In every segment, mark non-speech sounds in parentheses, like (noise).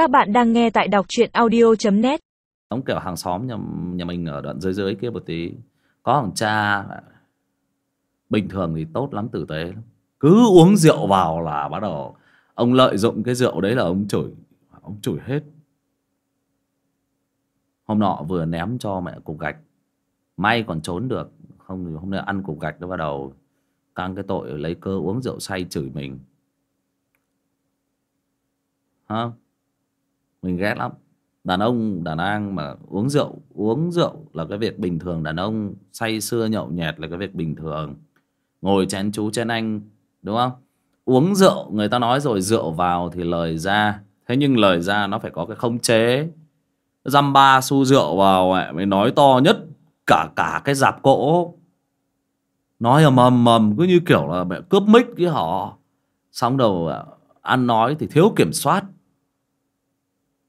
Các bạn đang nghe tại đọc truyện audio.net ông kiểu hàng xóm nhà, nhà mình ở đoạn dưới dưới kia một tí. Có thằng cha Bình thường thì tốt lắm tử tế lắm. Cứ uống rượu vào là bắt đầu Ông lợi dụng cái rượu đấy là ông chửi Ông chửi hết. Hôm nọ vừa ném cho mẹ cục gạch. May còn trốn được Không thì hôm nay ăn cục gạch nó bắt đầu Căng cái tội lấy cơ uống rượu say chửi mình. Hả? Mình ghét lắm. Đàn ông, đàn an mà uống rượu Uống rượu là cái việc bình thường. Đàn ông say sưa nhậu nhẹt là cái việc bình thường. Ngồi chén chú chén anh Đúng không? Uống rượu, người ta nói rồi rượu vào thì lời ra. Thế nhưng lời ra nó phải có cái khống chế. Dăm ba xu rượu vào Mới nói to nhất Cả cả cái dạp cỗ. Nói ầm ầm ầm Cứ như kiểu là mẹ cướp mic với họ. Xong đầu à, ăn nói thì thiếu kiểm soát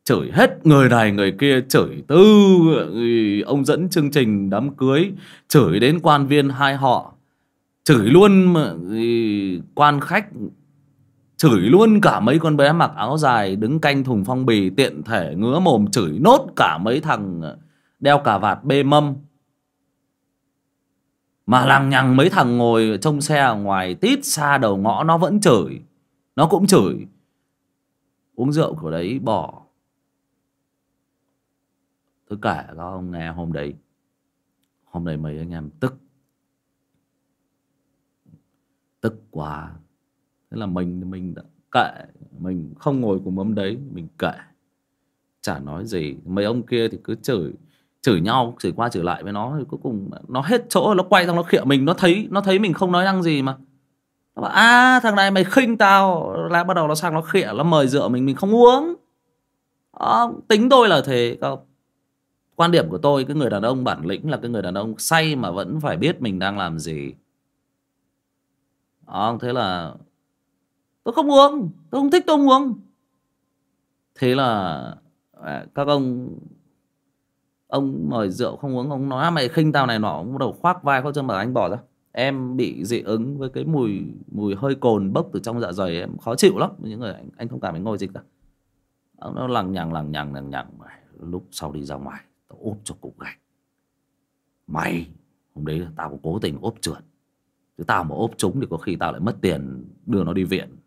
chửi hết người này, người kia chửi tư ông dẫn chương trình đám cưới, chửi đến quan viên hai họ. Chửi luôn quan khách chửi luôn cả mấy con bé mặc áo dài đứng canh thùng phong bì, tiện thể ngứa mồm chửi nốt cả mấy thằng đeo cà vạt bê mâm. Mà lằng nhằng mấy thằng ngồi trong xe ở ngoài tít xa đầu ngõ, nó vẫn chửi, nó cũng chửi. Uống rượu của đấy, bỏ. Tôi kể các ông nghe hôm đấy. Hôm đấy mấy anh em tức. Tức quá. Thế là mình mình đã kệ. Mình không ngồi cùng ông đấy Mình kệ. Chả nói gì. Mấy ông kia thì cứ chửi Chửi nhau chửi qua chửi lại với nó. Thì cuối cùng nó hết chỗ Nó quay sang nó khịa mình. Nó thấy nó thấy mình không nói năng gì mà. Nó bảo à thằng này mày khinh tao. Là bắt đầu nó sang nó khịa Nó mời rượu mình mình không uống. À, Tính tôi là thế không quan điểm của tôi cái người đàn ông bản lĩnh là cái người đàn ông say mà vẫn phải biết mình đang làm gì. Đó, thế là tôi không uống tôi không thích tôi không uống. Thế là à, các ông ông mời rượu không uống ông nói à, mày khinh tao này nọ. Ông bắt đầu khoác vai khoác chân mà anh bỏ ra. Em bị dị ứng với cái mùi mùi hơi cồn bốc từ trong dạ dày em khó chịu lắm. Những người anh, anh không cảm thấy ngồi gì cả. Ông nó lằng nhằng lằng nhằng lằng nhằng lúc sau đi ra ngoài tao ốp cho cục gạch. Mày hôm đấy tao cũng cố tình ốp trượt. Chứ tao mà ốp trúng thì có khi tao lại mất tiền đưa nó đi viện.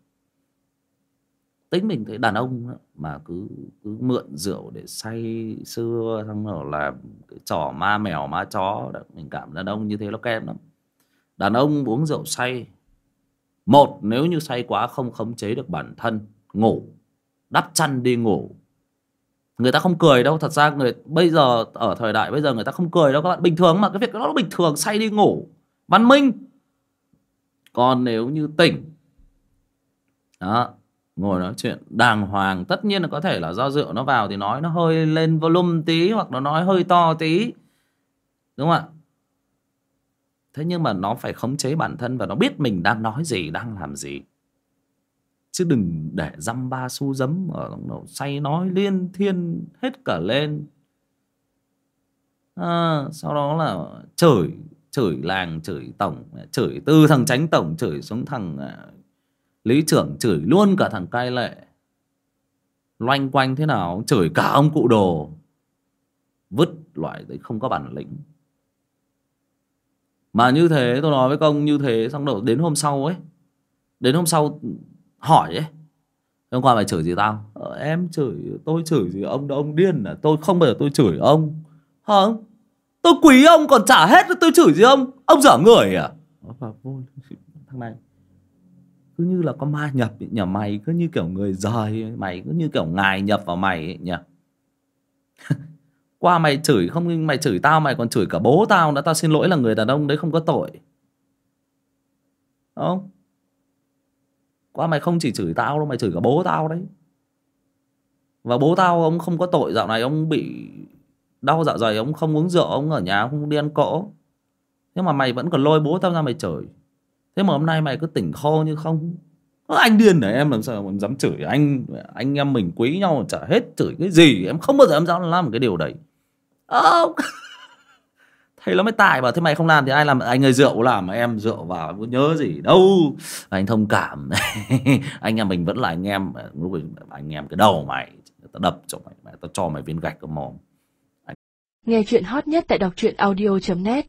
Tính mình thấy đàn ông mà cứ cứ mượn rượu để say sưa, xong rồi là cái trò ma mèo, ma chó mình cảm đàn ông như thế nó kém lắm. Đàn ông uống rượu say, một, nếu như say quá không khống chế được bản thân, ngủ, đắp chăn đi ngủ người ta không cười đâu, thật ra người, bây giờ, ở thời đại bây giờ người ta không cười đâu các bạn. Bình thường mà, cái việc đó nó bình thường, say đi ngủ. Văn minh. Còn nếu như tỉnh. Đó, ngồi nói chuyện. Đàng hoàng, tất nhiên là có thể là do rượu nó vào thì nói nó hơi lên volume tí hoặc nó nói hơi to tí. Đúng không ạ? Thế nhưng mà nó phải khống chế bản thân và nó biết mình đang nói gì, đang làm gì chứ đừng để dăm ba xu giấm ở đầu say nói liên thiên hết cả lên. À, sau đó là chửi chửi làng chửi tổng chửi từ thằng tránh tổng chửi xuống thằng à, lý trưởng chửi luôn cả thằng cai lệ. Loanh quanh thế nào chửi cả ông cụ đồ. Vứt loại đấy không có bản lĩnh. Mà như thế tôi nói với công như thế xong đầu đến hôm sau ấy đến hôm sau hỏi ấy. Hôm qua mày chửi gì tao? Ờ, em chửi tôi chửi gì? Ông đó ông điên à? Tôi không bao giờ tôi chửi ông. Hả tôi quý ông còn trả hết tôi chửi gì ông? Ông dở người à? Thằng này cứ như là có ma nhập ấy, nhờ mày cứ như kiểu người rời mày cứ như kiểu ngài nhập vào mày ấy, nhỉ? (laughs) Qua mày chửi không mày chửi tao mày còn chửi cả bố tao nữa. Tao xin lỗi là người đàn ông đấy không có tội. Không qua mày không chỉ chửi tao đâu, mày chửi cả bố tao đấy. Và bố tao ông không có tội, dạo này ông bị đau dạ dày, ông không uống rượu, ông ở nhà không đi ăn cỗ. Nhưng mà mày vẫn còn lôi bố tao ra mày chửi. Thế mà hôm nay mày cứ tỉnh khô như không. Anh điên này, em làm sao mà dám chửi anh? Anh em mình quý nhau chả hết chửi cái gì, em không bao giờ em dám làm cái điều đấy. Oh thế nó mới tài bảo thế mày không làm thì ai làm? Anh ơi, rượu làm mà em, rượu vào em có nhớ gì đâu. Anh thông cảm. (laughs) Anh em mình vẫn là anh em, lúc anh em cái đầu mày, tao đập cho mày mày tao cho mày viên gạch cơ mồm Nghe chuyện hot nhất tại đọc truyện audio.net